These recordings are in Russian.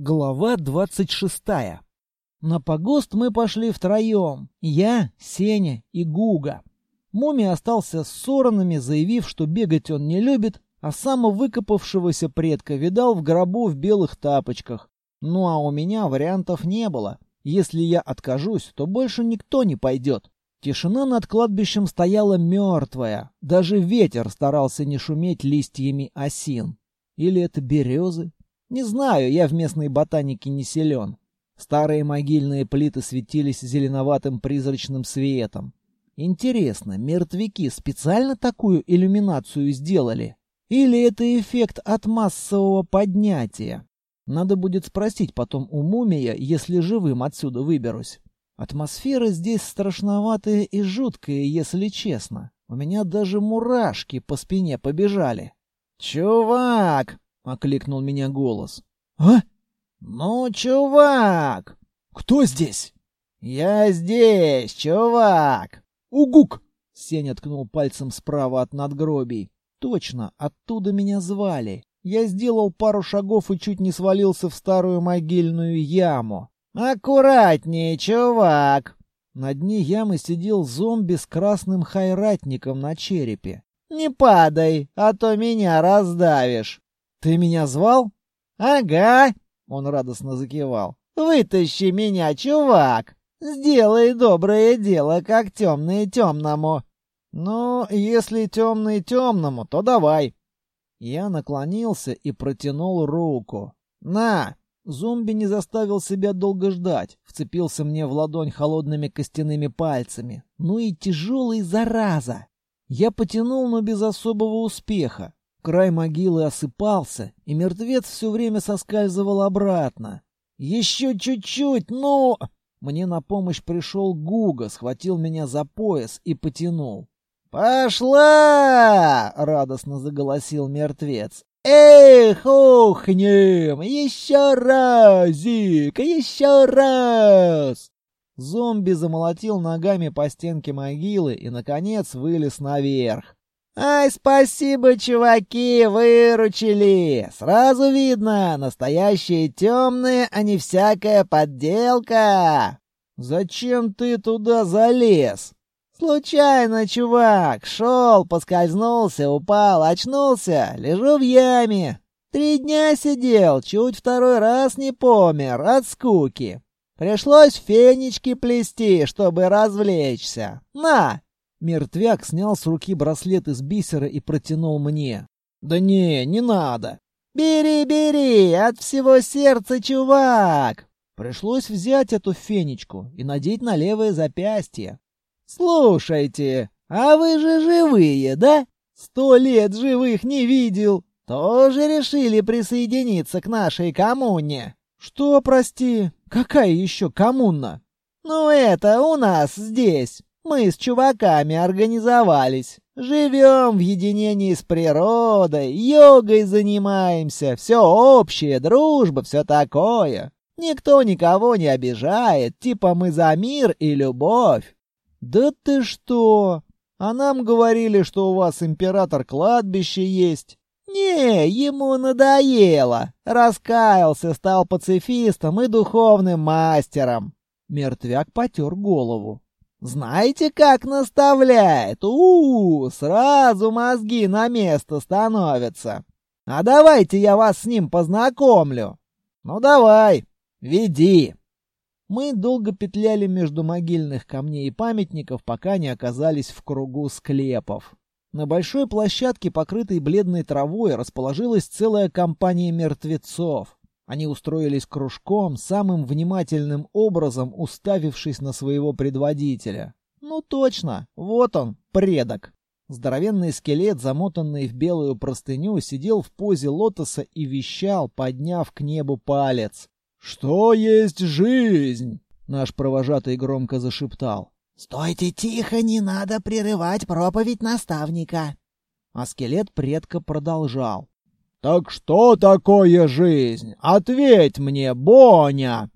Глава двадцать шестая. На погост мы пошли втроем. Я, Сеня и Гуга. Муми остался с соронами, заявив, что бегать он не любит, а самовыкопавшегося предка видал в гробу в белых тапочках. Ну а у меня вариантов не было. Если я откажусь, то больше никто не пойдет. Тишина над кладбищем стояла мертвая. Даже ветер старался не шуметь листьями осин. Или это березы? Не знаю, я в местной ботанике не силен. Старые могильные плиты светились зеленоватым призрачным светом. Интересно, мертвяки специально такую иллюминацию сделали? Или это эффект от массового поднятия? Надо будет спросить потом у мумия, если живым отсюда выберусь. Атмосфера здесь страшноватая и жуткая, если честно. У меня даже мурашки по спине побежали. «Чувак!» Окликнул меня голос. А? Ну, чувак! Кто здесь? Я здесь, чувак. Угук! Сеня ткнул пальцем справа от надгробий. Точно, оттуда меня звали. Я сделал пару шагов и чуть не свалился в старую могильную яму. Аккуратнее, чувак. На дне ямы сидел зомби с красным хайратником на черепе. «Не падай, а то меня раздавишь!» «Ты меня звал?» «Ага!» — он радостно закивал. «Вытащи меня, чувак! Сделай доброе дело, как темный темному!» «Ну, если темный темному, то давай!» Я наклонился и протянул руку. «На!» Зомби не заставил себя долго ждать, вцепился мне в ладонь холодными костяными пальцами. Ну и тяжелый зараза! Я потянул, но без особого успеха. Край могилы осыпался, и мертвец все время соскальзывал обратно. «Еще чуть-чуть, ну...» Мне на помощь пришел Гуга, схватил меня за пояс и потянул. «Пошла!» — радостно заголосил мертвец. «Эх, ухнем! Еще разик! Еще раз!» Зомби замолотил ногами по стенке могилы и, наконец, вылез наверх. «Ай, спасибо, чуваки, выручили! Сразу видно, настоящие темные, а не всякая подделка!» «Зачем ты туда залез?» «Случайно, чувак, шел, поскользнулся, упал, очнулся, лежу в яме. Три дня сидел, чуть второй раз не помер от скуки. Пришлось фенечки плести, чтобы развлечься. На, Мертвяк снял с руки браслет из бисера и протянул мне. «Да не, не надо!» «Бери, бери! От всего сердца, чувак!» Пришлось взять эту фенечку и надеть на левое запястье. «Слушайте, а вы же живые, да? Сто лет живых не видел. Тоже решили присоединиться к нашей коммуне?» «Что, прости? Какая еще коммуна?» «Ну это у нас здесь. Мы с чуваками организовались. Живем в единении с природой, йогой занимаемся, все общее, дружба, все такое. Никто никого не обижает, типа мы за мир и любовь. Да ты что? А нам говорили, что у вас император кладбище есть. Не, ему надоело. Раскаялся, стал пацифистом и духовным мастером. Мертвяк потер голову. Знаете, как наставляет? У, -у, у сразу мозги на место становятся. А давайте я вас с ним познакомлю. Ну давай, веди. Мы долго петляли между могильных камней и памятников, пока не оказались в кругу склепов. На большой площадке, покрытой бледной травой, расположилась целая компания мертвецов. Они устроились кружком, самым внимательным образом уставившись на своего предводителя. Ну точно, вот он, предок. Здоровенный скелет, замотанный в белую простыню, сидел в позе лотоса и вещал, подняв к небу палец. «Что есть жизнь?» — наш провожатый громко зашептал. «Стойте тихо, не надо прерывать проповедь наставника!» А скелет предка продолжал. «Так что такое жизнь? Ответь мне, Боня!»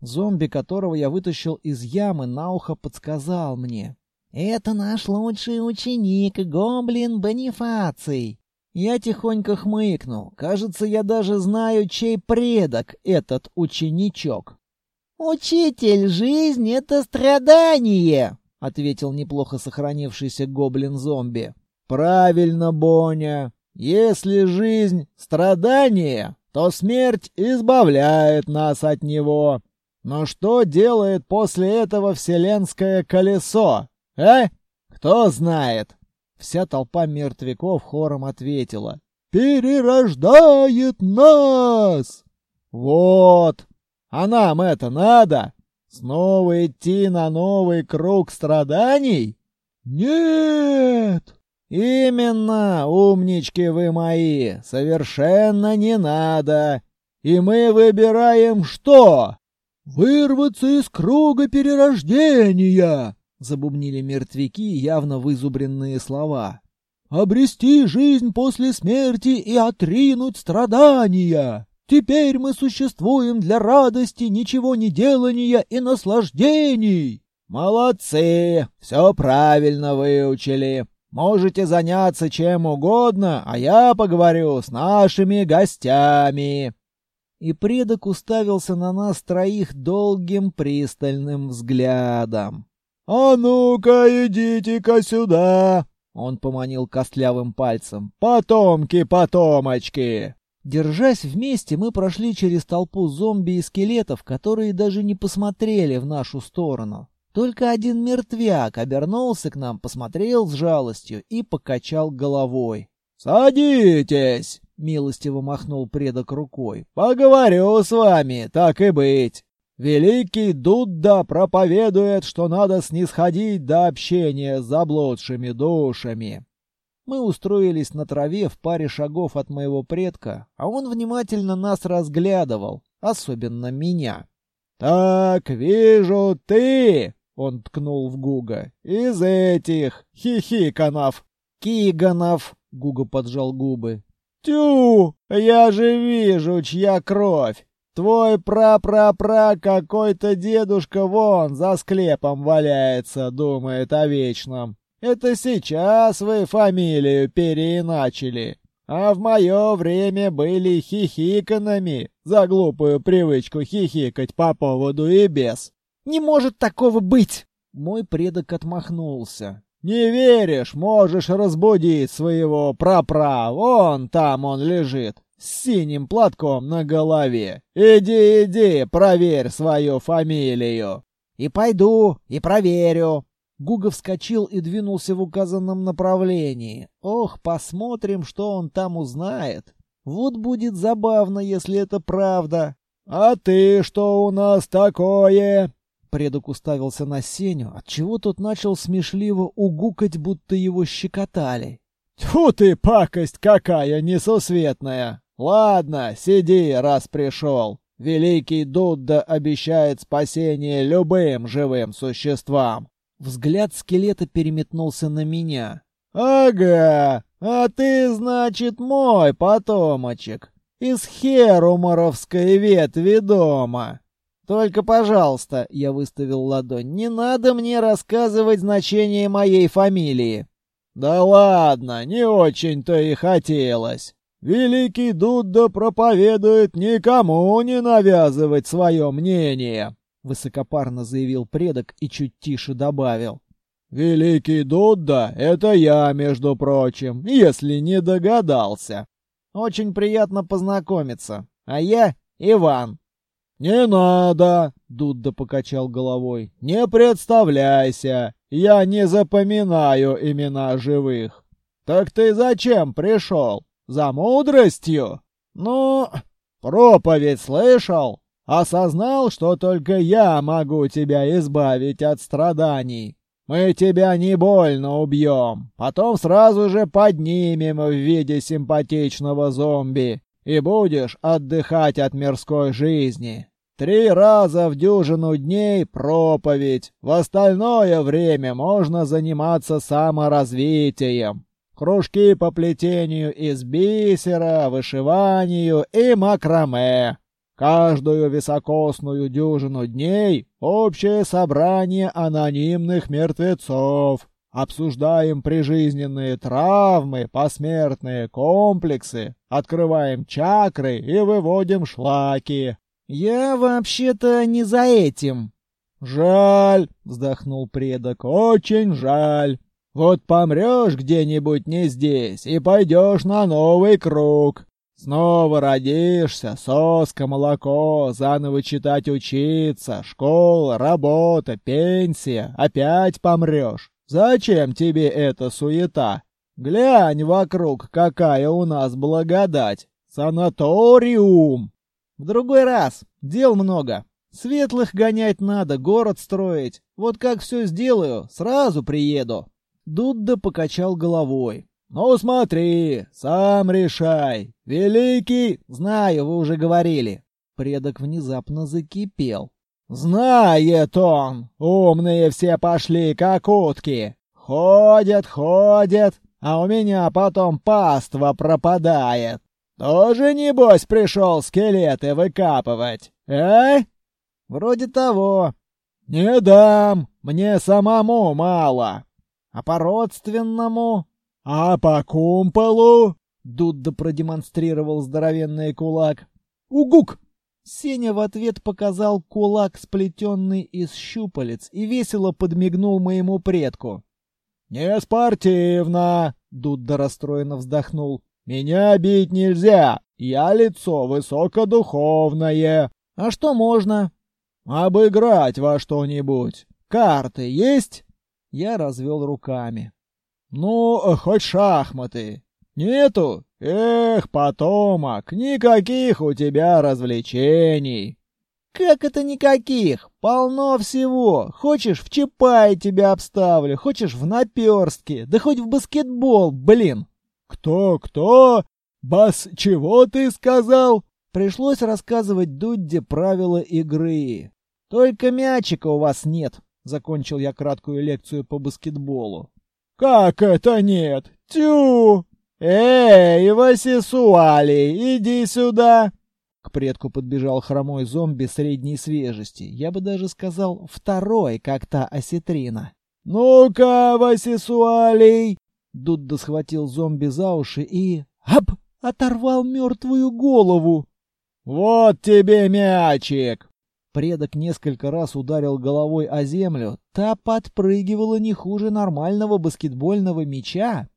Зомби, которого я вытащил из ямы, на ухо подсказал мне. «Это наш лучший ученик, гоблин Бонифаций. Я тихонько хмыкнул. Кажется, я даже знаю, чей предок этот ученичок. «Учитель, жизнь — это страдание!» — ответил неплохо сохранившийся гоблин-зомби. «Правильно, Боня. Если жизнь — страдание, то смерть избавляет нас от него. Но что делает после этого вселенское колесо? Э? Кто знает?» Вся толпа мертвяков хором ответила. «Перерождает нас!» «Вот! А нам это надо? Снова идти на новый круг страданий?» «Нет!» «Именно, умнички вы мои, совершенно не надо. И мы выбираем что?» «Вырваться из круга перерождения!» — забубнили мертвяки явно вызубренные слова. «Обрести жизнь после смерти и отринуть страдания! Теперь мы существуем для радости, ничего не делания и наслаждений!» «Молодцы! Все правильно выучили!» Можете заняться чем угодно, а я поговорю с нашими гостями. И предок уставился на нас троих долгим пристальным взглядом. «А ну-ка, идите-ка сюда!» Он поманил костлявым пальцем. «Потомки-потомочки!» Держась вместе, мы прошли через толпу зомби и скелетов, которые даже не посмотрели в нашу сторону. Только один мертвяк обернулся к нам, посмотрел с жалостью и покачал головой. «Садитесь!» — милостиво махнул предок рукой. «Поговорю с вами, так и быть. Великий Дудда проповедует, что надо снисходить до общения с заблудшими душами». Мы устроились на траве в паре шагов от моего предка, а он внимательно нас разглядывал, особенно меня. «Так, вижу, ты!» Он ткнул в Гуга. «Из этих! Хихиканов!» «Киганов!» — Гуга поджал губы. «Тю! Я же вижу, чья кровь! Твой пра-пра-пра какой-то дедушка вон за склепом валяется, думает о вечном. Это сейчас вы фамилию переиначили, а в мое время были хихиканами за глупую привычку хихикать по поводу и без. Не может такого быть!» Мой предок отмахнулся. «Не веришь? Можешь разбудить своего прапра. Вон там он лежит, с синим платком на голове. Иди, иди, проверь свою фамилию». «И пойду, и проверю». Гуга вскочил и двинулся в указанном направлении. «Ох, посмотрим, что он там узнает. Вот будет забавно, если это правда». «А ты что у нас такое?» Предок уставился на Сеню, отчего тот начал смешливо угукать, будто его щекотали. «Тьфу ты, пакость какая несусветная! Ладно, сиди, раз пришел. Великий Дудда обещает спасение любым живым существам». Взгляд скелета переметнулся на меня. «Ага, а ты, значит, мой потомочек, из Херуморовской ветви дома». «Только, пожалуйста», — я выставил ладонь, — «не надо мне рассказывать значение моей фамилии». «Да ладно, не очень-то и хотелось. Великий Дудда проповедует никому не навязывать свое мнение», — высокопарно заявил предок и чуть тише добавил. «Великий Дудда — это я, между прочим, если не догадался». «Очень приятно познакомиться. А я Иван». «Не надо!» — Дудда покачал головой. «Не представляйся! Я не запоминаю имена живых!» «Так ты зачем пришел? За мудростью?» «Ну, проповедь слышал? Осознал, что только я могу тебя избавить от страданий. Мы тебя не больно убьем, потом сразу же поднимем в виде симпатичного зомби и будешь отдыхать от мирской жизни. Три раза в дюжину дней проповедь. В остальное время можно заниматься саморазвитием. Кружки по плетению из бисера, вышиванию и макраме. Каждую високосную дюжину дней общее собрание анонимных мертвецов. Обсуждаем прижизненные травмы, посмертные комплексы, открываем чакры и выводим шлаки. Я вообще-то не за этим. Жаль, вздохнул предок, очень жаль. Вот помрешь где-нибудь не здесь и пойдешь на новый круг. Снова родишься, соска, молоко, заново читать учиться, школа, работа, пенсия, опять помрешь. Зачем тебе эта суета? Глянь вокруг, какая у нас благодать. Санаториум. В другой раз. Дел много. Светлых гонять надо, город строить. Вот как все сделаю, сразу приеду. Дудда покачал головой. «Ну смотри, сам решай. Великий...» «Знаю, вы уже говорили». Предок внезапно закипел. «Знает он! Умные все пошли, как утки. Ходят, ходят, а у меня потом паства пропадает. Тоже, небось, пришел скелеты выкапывать, э?» «Вроде того». «Не дам, мне самому мало. А по-родственному? А по кумполу? Дудда продемонстрировал здоровенный кулак. Угук! Сеня в ответ показал кулак, сплетенный из щупалец, и весело подмигнул моему предку. «Не спортивно!» — Дудда расстроенно вздохнул. «Меня бить нельзя! Я лицо высокодуховное!» «А что можно?» «Обыграть во что-нибудь. Карты есть?» Я развел руками. «Ну, хоть шахматы. Нету? Эх, потомок, никаких у тебя развлечений». «Как это никаких? Полно всего. Хочешь, в Чапай тебя обставлю, хочешь, в наперстке, да хоть в баскетбол, блин». «Кто-кто? Бас, чего ты сказал?» Пришлось рассказывать Дудде правила игры. «Только мячика у вас нет», Закончил я краткую лекцию по баскетболу. «Как это нет? Тю! Эй, Васисуали, иди сюда!» К предку подбежал хромой зомби средней свежести. Я бы даже сказал, второй, как та осетрина. «Ну-ка, Васисуалий!» Дудда схватил зомби за уши и... Ап! Оторвал мертвую голову. «Вот тебе мячик!» Предок несколько раз ударил головой о землю, та подпрыгивала не хуже нормального баскетбольного мяча.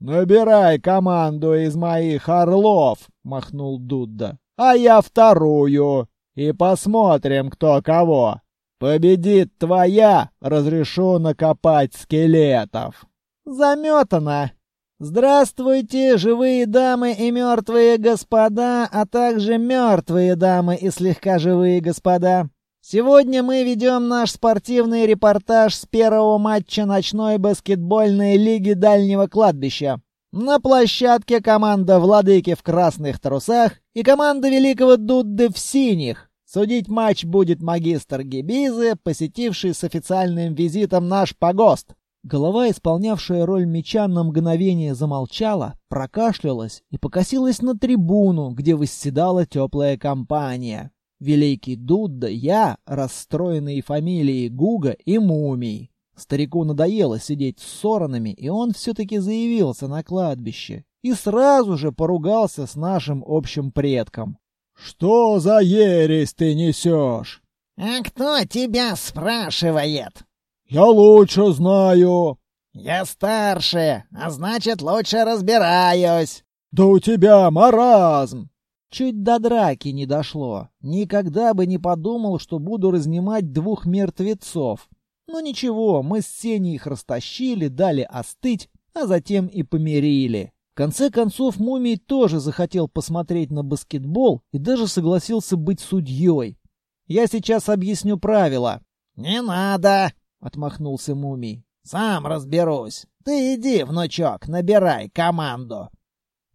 «Набирай команду из моих орлов!» — махнул Дудда. «А я вторую! И посмотрим, кто кого! Победит твоя, разрешу накопать скелетов!» «Заметано!» Здравствуйте, живые дамы и мертвые господа, а также мертвые дамы и слегка живые господа. Сегодня мы ведем наш спортивный репортаж с первого матча ночной баскетбольной лиги дальнего кладбища. На площадке команда Владыки в красных трусах и команда Великого Дудды в синих. Судить матч будет магистр Гибизы, посетивший с официальным визитом наш погост. Голова, исполнявшая роль меча, на мгновение замолчала, прокашлялась и покосилась на трибуну, где восседала теплая компания. Великий Дудда, я, расстроенные фамилии Гуга и Мумий. Старику надоело сидеть с соронами, и он все-таки заявился на кладбище. И сразу же поругался с нашим общим предком. «Что за ересь ты несешь?» «А кто тебя спрашивает?» «Я лучше знаю». «Я старше, а значит, лучше разбираюсь». «Да у тебя маразм!» Чуть до драки не дошло. Никогда бы не подумал, что буду разнимать двух мертвецов. Но ничего, мы с Сеней их растащили, дали остыть, а затем и помирили. В конце концов, Мумий тоже захотел посмотреть на баскетбол и даже согласился быть судьей. Я сейчас объясню правила. «Не надо!» — отмахнулся Мумий. «Сам разберусь. Ты иди, внучок, набирай команду».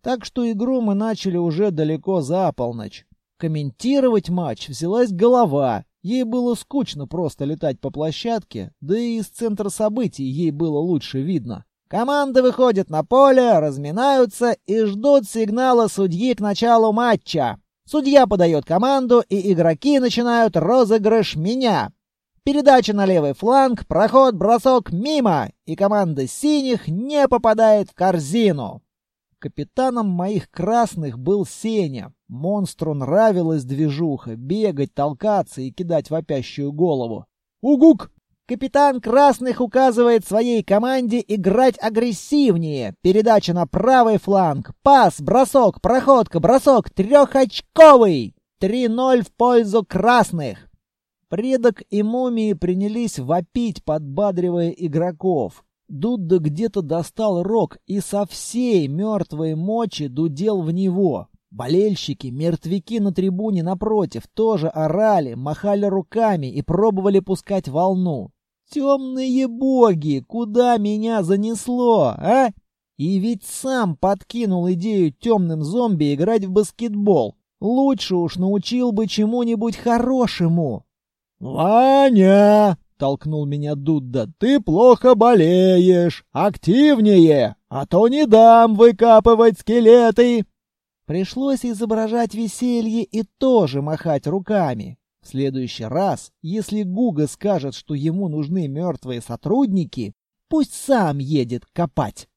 Так что игру мы начали уже далеко за полночь. Комментировать матч взялась голова. Ей было скучно просто летать по площадке, да и из центра событий ей было лучше видно. Команды выходят на поле, разминаются и ждут сигнала судьи к началу матча. Судья подает команду, и игроки начинают розыгрыш меня. Передача на левый фланг, проход, бросок мимо, и команда синих не попадает в корзину. Капитаном моих красных был Сеня. Монстру нравилась движуха, бегать, толкаться и кидать вопящую голову. «Угук!» Капитан Красных указывает своей команде играть агрессивнее. Передача на правый фланг. Пас, бросок, проходка, бросок. Трехочковый. 3-0 в пользу Красных. Предок и мумии принялись вопить, подбадривая игроков. Дудда где-то достал рог и со всей мертвой мочи дудел в него. Болельщики, мертвяки на трибуне напротив тоже орали, махали руками и пробовали пускать волну. Темные боги, куда меня занесло, а? И ведь сам подкинул идею темным зомби играть в баскетбол. Лучше уж научил бы чему-нибудь хорошему. «Ваня!» — толкнул меня Дудда. «Ты плохо болеешь! Активнее! А то не дам выкапывать скелеты!» Пришлось изображать веселье и тоже махать руками. В следующий раз, если Гуга скажет, что ему нужны мертвые сотрудники, пусть сам едет копать.